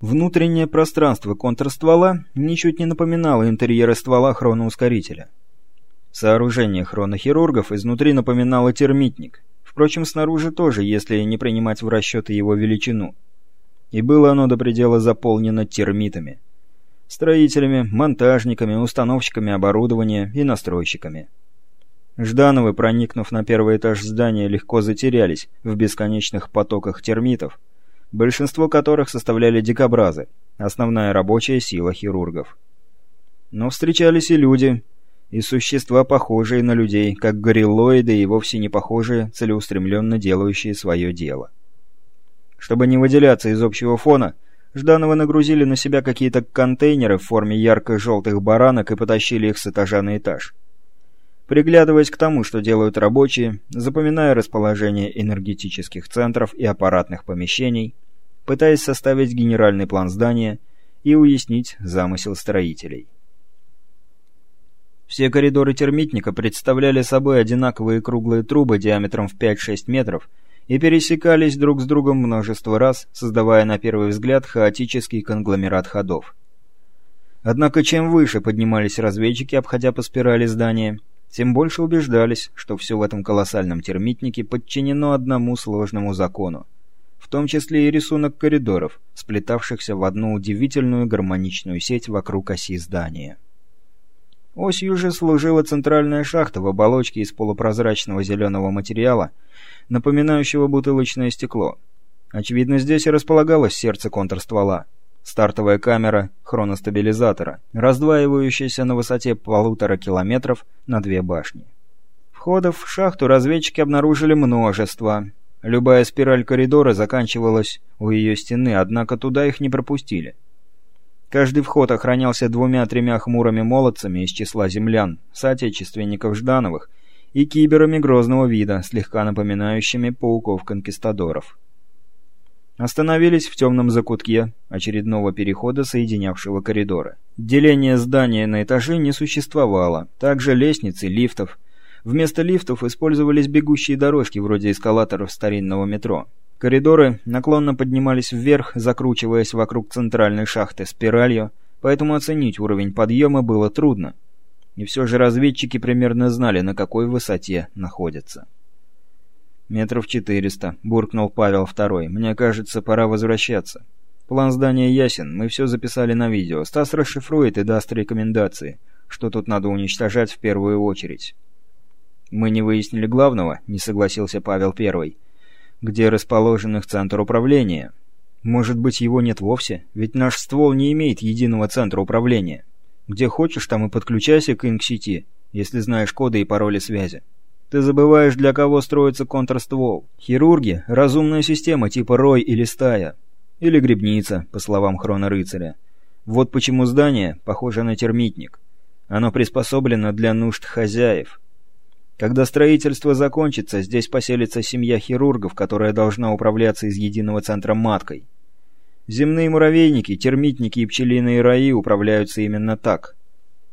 Внутреннее пространство контрствола ничуть не напоминало интерьеры ствола хроноускорителя. Сооружение хронохирургов изнутри напоминало термитник. Впрочем, снаружи тоже, если не принимать в расчеты его величину. И было оно до предела заполнено термитами. Строителями, монтажниками, установщиками оборудования и настройщиками. Ждановы, проникнув на первый этаж здания, легко затерялись в бесконечных потоках термитов, большинство которых составляли дикобразы, основная рабочая сила хирургов. Но встречались и люди, и существа, похожие на людей, как гориллоиды и вовсе не похожие, целеустремленно делающие свое дело. Чтобы не выделяться из общего фона, Жданова нагрузили на себя какие-то контейнеры в форме ярко-желтых баранок и потащили их с этажа на этаж приглядываясь к тому, что делают рабочие, запоминая расположение энергетических центров и аппаратных помещений, пытаясь составить генеральный план здания и уяснить замысел строителей. Все коридоры термитника представляли собой одинаковые круглые трубы диаметром в 5-6 метров и пересекались друг с другом множество раз, создавая на первый взгляд хаотический конгломерат ходов. Однако чем выше поднимались разведчики, обходя по спирали здания, тем больше убеждались, что все в этом колоссальном термитнике подчинено одному сложному закону, в том числе и рисунок коридоров, сплетавшихся в одну удивительную гармоничную сеть вокруг оси здания. Осью же служила центральная шахта в оболочке из полупрозрачного зеленого материала, напоминающего бутылочное стекло. Очевидно, здесь и располагалось сердце контрствола — Стартовая камера хроностабилизатора, раздваивающаяся на высоте полутора километров на две башни. Входов в шахту разведчики обнаружили множество. Любая спираль коридора заканчивалась у ее стены, однако туда их не пропустили. Каждый вход охранялся двумя-тремя хмурыми молодцами из числа землян, соотечественников Ждановых, и киберами грозного вида, слегка напоминающими пауков-конкистадоров. Остановились в темном закутке очередного перехода, соединявшего коридоры. Деление здания на этажи не существовало, также лестницы, лифтов. Вместо лифтов использовались бегущие дорожки вроде эскалаторов старинного метро. Коридоры наклонно поднимались вверх, закручиваясь вокруг центральной шахты спиралью, поэтому оценить уровень подъема было трудно. И все же разведчики примерно знали, на какой высоте находятся. «Метров четыреста», — буркнул Павел Второй. «Мне кажется, пора возвращаться. План здания ясен, мы все записали на видео. Стас расшифрует и даст рекомендации, что тут надо уничтожать в первую очередь». «Мы не выяснили главного», — не согласился Павел Первый. «Где расположен их центр управления?» «Может быть, его нет вовсе? Ведь наш ствол не имеет единого центра управления. Где хочешь, там и подключайся к инк-сети, если знаешь коды и пароли связи». Ты забываешь, для кого строится контрствол. Хирурги — разумная система типа рой или стая. Или грибница, по словам хронорыцаря. Вот почему здание похоже на термитник. Оно приспособлено для нужд хозяев. Когда строительство закончится, здесь поселится семья хирургов, которая должна управляться из единого центра маткой. Земные муравейники, термитники и пчелиные раи управляются именно так.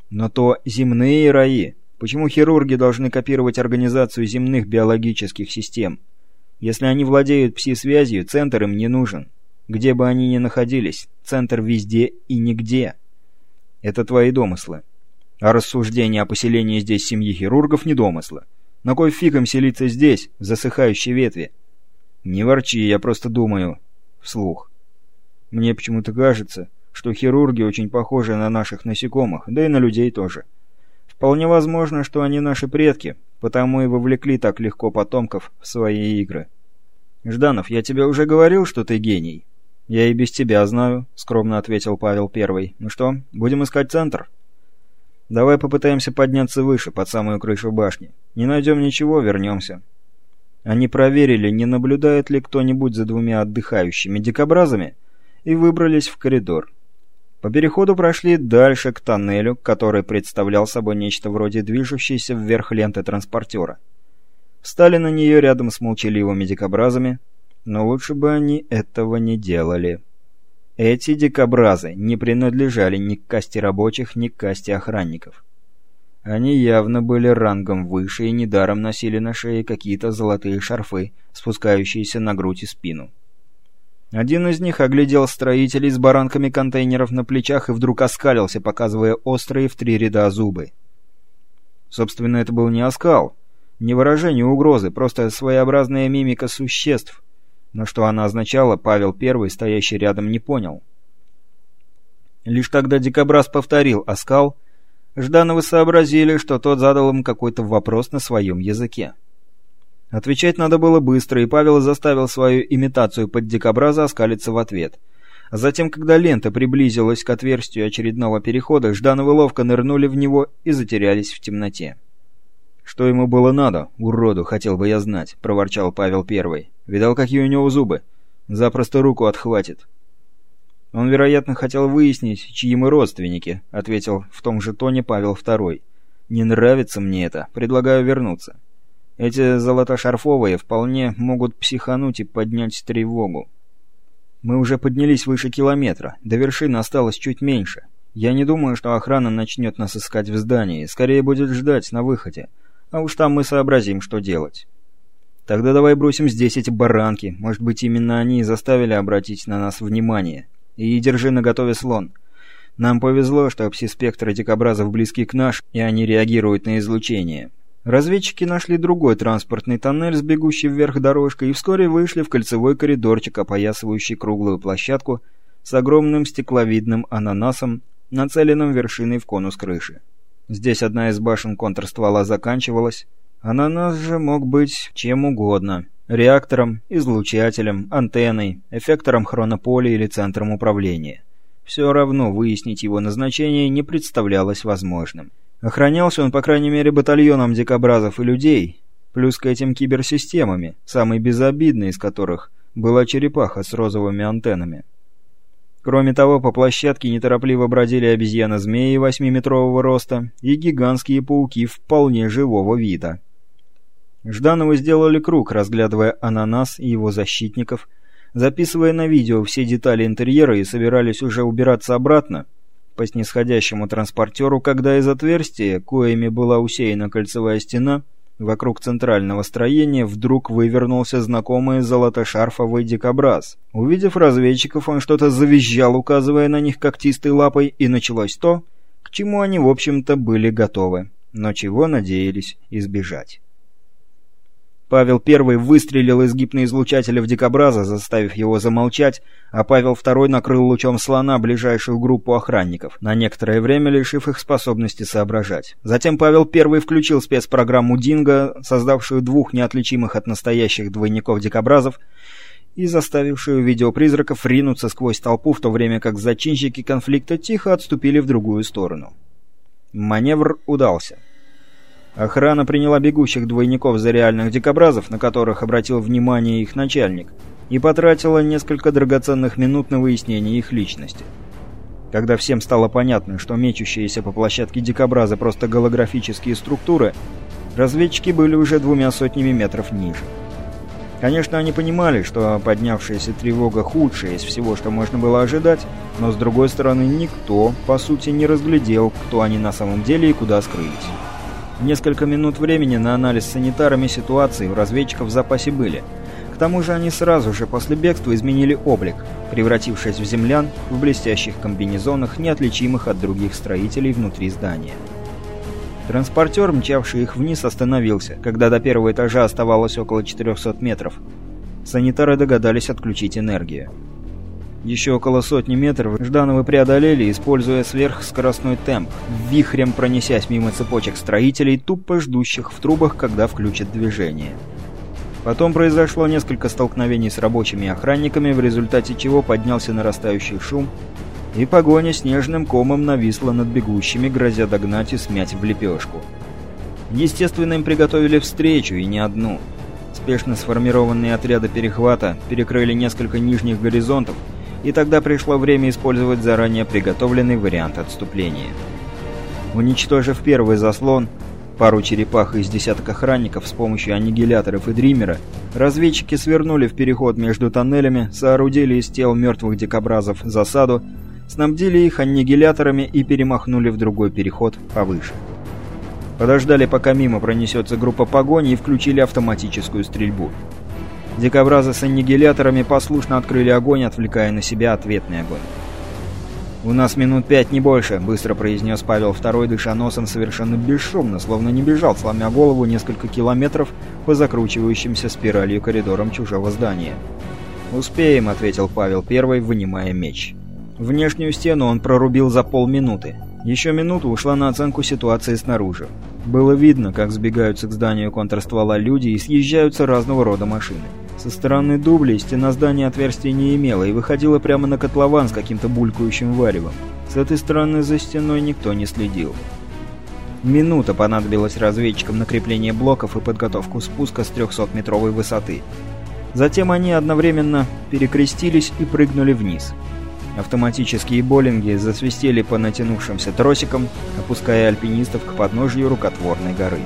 Но то земные раи Почему хирурги должны копировать организацию земных биологических систем? Если они владеют пси-связью, центр им не нужен. Где бы они ни находились, центр везде и нигде. Это твои домыслы. А рассуждения о поселении здесь семьи хирургов не домыслы. На кой фиг им селиться здесь, в засыхающей ветви? Не ворчи, я просто думаю. Вслух. Мне почему-то кажется, что хирурги очень похожи на наших насекомых, да и на людей тоже. Вполне возможно, что они наши предки, потому и вовлекли так легко потомков в свои игры. «Жданов, я тебе уже говорил, что ты гений?» «Я и без тебя знаю», — скромно ответил Павел Первый. «Ну что, будем искать центр?» «Давай попытаемся подняться выше, под самую крышу башни. Не найдем ничего, вернемся». Они проверили, не наблюдает ли кто-нибудь за двумя отдыхающими дикобразами, и выбрались в коридор. По переходу прошли дальше к тоннелю, который представлял собой нечто вроде движущейся вверх ленты транспортера. Встали на нее рядом с молчаливыми дикобразами, но лучше бы они этого не делали. Эти дикобразы не принадлежали ни к касте рабочих, ни к касте охранников. Они явно были рангом выше и недаром носили на шее какие-то золотые шарфы, спускающиеся на грудь и спину. Один из них оглядел строителей с баранками контейнеров на плечах и вдруг оскалился, показывая острые в три ряда зубы. Собственно, это был не оскал, не выражение угрозы, просто своеобразная мимика существ. Но что она означала, Павел Первый, стоящий рядом, не понял. Лишь тогда Дикобраз повторил оскал, Ждановы сообразили, что тот задал им какой-то вопрос на своем языке. Отвечать надо было быстро, и Павел заставил свою имитацию под дикобраза оскалиться в ответ. А затем, когда лента приблизилась к отверстию очередного перехода, Ждановы ловко нырнули в него и затерялись в темноте. «Что ему было надо, уроду, хотел бы я знать», — проворчал Павел Первый. «Видал, какие у него зубы? Запросто руку отхватит». «Он, вероятно, хотел выяснить, чьи мы родственники», — ответил в том же тоне Павел Второй. «Не нравится мне это. Предлагаю вернуться». Эти золотошарфовые вполне могут психануть и поднять тревогу. Мы уже поднялись выше километра, до вершины осталось чуть меньше. Я не думаю, что охрана начнет нас искать в здании, скорее будет ждать на выходе. А уж там мы сообразим, что делать. Тогда давай бросим здесь эти баранки, может быть, именно они и заставили обратить на нас внимание. И держи наготове слон. Нам повезло, что пси-спектры дикобразов близки к наш, и они реагируют на излучение. Разведчики нашли другой транспортный тоннель с бегущей вверх дорожкой и вскоре вышли в кольцевой коридорчик, опоясывающий круглую площадку с огромным стекловидным ананасом, нацеленным вершиной в конус крыши. Здесь одна из башен контрствола заканчивалась. Ананас же мог быть чем угодно. Реактором, излучателем, антенной, эффектором хронополя или центром управления. Все равно выяснить его назначение не представлялось возможным. Охранялся он, по крайней мере, батальоном дикобразов и людей, плюс к этим киберсистемами, самой безобидной из которых была черепаха с розовыми антеннами. Кроме того, по площадке неторопливо бродили обезьяны-змеи восьмиметрового роста и гигантские пауки вполне живого вида. Ждановы сделали круг, разглядывая ананас и его защитников, записывая на видео все детали интерьера и собирались уже убираться обратно, по снисходящему транспортеру, когда из отверстия, коими была усеяна кольцевая стена, вокруг центрального строения вдруг вывернулся знакомый золотошарфовый дикобраз. Увидев разведчиков, он что-то завизжал, указывая на них когтистой лапой, и началось то, к чему они, в общем-то, были готовы, но чего надеялись избежать. Павел I выстрелил из гипноизлучателя в дикобраза, заставив его замолчать, а Павел II накрыл лучом слона ближайшую группу охранников, на некоторое время лишив их способности соображать. Затем Павел I включил спецпрограмму «Динго», создавшую двух неотличимых от настоящих двойников дикобразов, и заставившую видеопризраков ринуться сквозь толпу, в то время как зачинщики конфликта тихо отступили в другую сторону. Маневр удался. Охрана приняла бегущих двойников за реальных дикобразов, на которых обратил внимание их начальник, и потратила несколько драгоценных минут на выяснение их личности. Когда всем стало понятно, что мечущиеся по площадке дикобразы просто голографические структуры, разведчики были уже двумя сотнями метров ниже. Конечно, они понимали, что поднявшаяся тревога худшая из всего, что можно было ожидать, но с другой стороны никто, по сути, не разглядел, кто они на самом деле и куда скрылись. Несколько минут времени на анализ санитарами ситуации у разведчиков в запасе были. К тому же они сразу же после бегства изменили облик, превратившись в землян в блестящих комбинезонах, неотличимых от других строителей внутри здания. Транспортер, мчавший их вниз, остановился, когда до первого этажа оставалось около 400 метров. Санитары догадались отключить энергию. Еще около сотни метров Ждановы преодолели, используя сверхскоростной темп, вихрем пронесясь мимо цепочек строителей, тупо ждущих в трубах, когда включат движение. Потом произошло несколько столкновений с рабочими охранниками, в результате чего поднялся нарастающий шум, и погоня снежным комом нависла над бегущими, грозя догнать и смять в лепешку. Естественно, им приготовили встречу, и не одну. Спешно сформированные отряды перехвата перекрыли несколько нижних горизонтов, и тогда пришло время использовать заранее приготовленный вариант отступления. Уничтожив первый заслон, пару черепах из десяток охранников с помощью аннигиляторов и дримера, разведчики свернули в переход между тоннелями, соорудили из тел мертвых дикобразов засаду, снабдили их аннигиляторами и перемахнули в другой переход повыше. Подождали, пока мимо пронесется группа погони и включили автоматическую стрельбу. Дикобразы с аннигиляторами послушно открыли огонь, отвлекая на себя ответный огонь. «У нас минут пять, не больше», — быстро произнес Павел Второй, дыша носом совершенно бесшумно, словно не бежал, сломя голову несколько километров по закручивающимся спиралью коридорам чужого здания. «Успеем», — ответил Павел Первый, вынимая меч. Внешнюю стену он прорубил за полминуты. Еще минута ушла на оценку ситуации снаружи. Было видно, как сбегаются к зданию контрствола люди и съезжаются разного рода машины. Со стороны дублей стена здания отверстия не имела и выходила прямо на котлован с каким-то булькающим варевом. С этой стороны за стеной никто не следил. Минута понадобилась разведчикам на крепление блоков и подготовку спуска с 300-метровой высоты. Затем они одновременно перекрестились и прыгнули вниз. Автоматические боллинги засвистели по натянувшимся тросикам, опуская альпинистов к подножью рукотворной горы.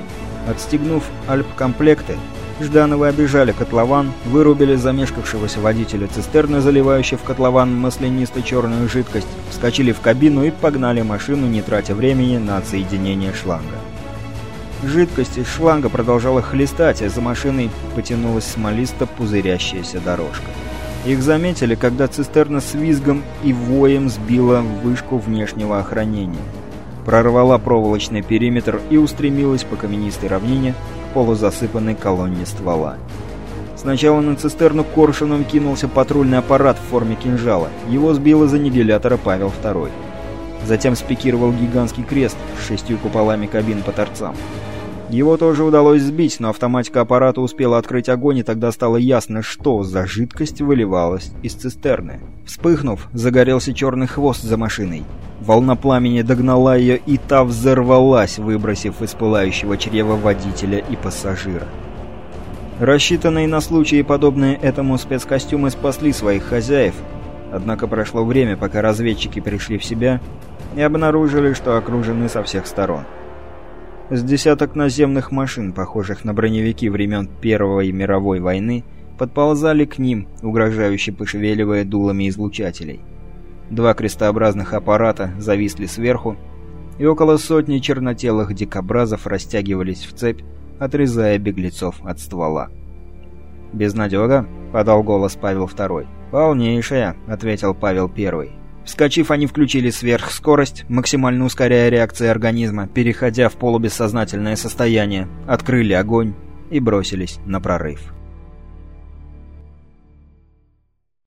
Отстегнув альп-комплекты, Ждановы обижали котлован, вырубили замешкавшегося водителя цистерны, заливающей в котлован маслянисто-черную жидкость, вскочили в кабину и погнали машину, не тратя времени на отсоединение шланга. Жидкость из шланга продолжала хлестать, а за машиной потянулась смолисто пузырящаяся дорожка. Их заметили, когда цистерна с визгом и воем сбила вышку внешнего охранения. Прорвала проволочный периметр и устремилась по каменистой равнине, полузасыпанной колонне ствола. Сначала на цистерну коршуном кинулся патрульный аппарат в форме кинжала. Его сбил из аннигилятора Павел II. Затем спикировал гигантский крест с шестью куполами кабин по торцам. Его тоже удалось сбить, но автоматика аппарата успела открыть огонь, и тогда стало ясно, что за жидкость выливалась из цистерны. Вспыхнув, загорелся черный хвост за машиной. Волна пламени догнала ее, и та взорвалась, выбросив из пылающего чрева водителя и пассажира. Рассчитанные на случаи, подобные этому спецкостюмы, спасли своих хозяев, однако прошло время, пока разведчики пришли в себя и обнаружили, что окружены со всех сторон. С десяток наземных машин, похожих на броневики времен Первой мировой войны, подползали к ним, угрожающе пошевеливая дулами излучателей. Два крестообразных аппарата зависли сверху, и около сотни чернотелых дикобразов растягивались в цепь, отрезая беглецов от ствола. «Безнадега?» — подал голос Павел Второй. «Полнейшая», — ответил Павел Первый. Вскочив, они включили сверхскорость, максимально ускоряя реакции организма, переходя в полубессознательное состояние, открыли огонь и бросились на прорыв.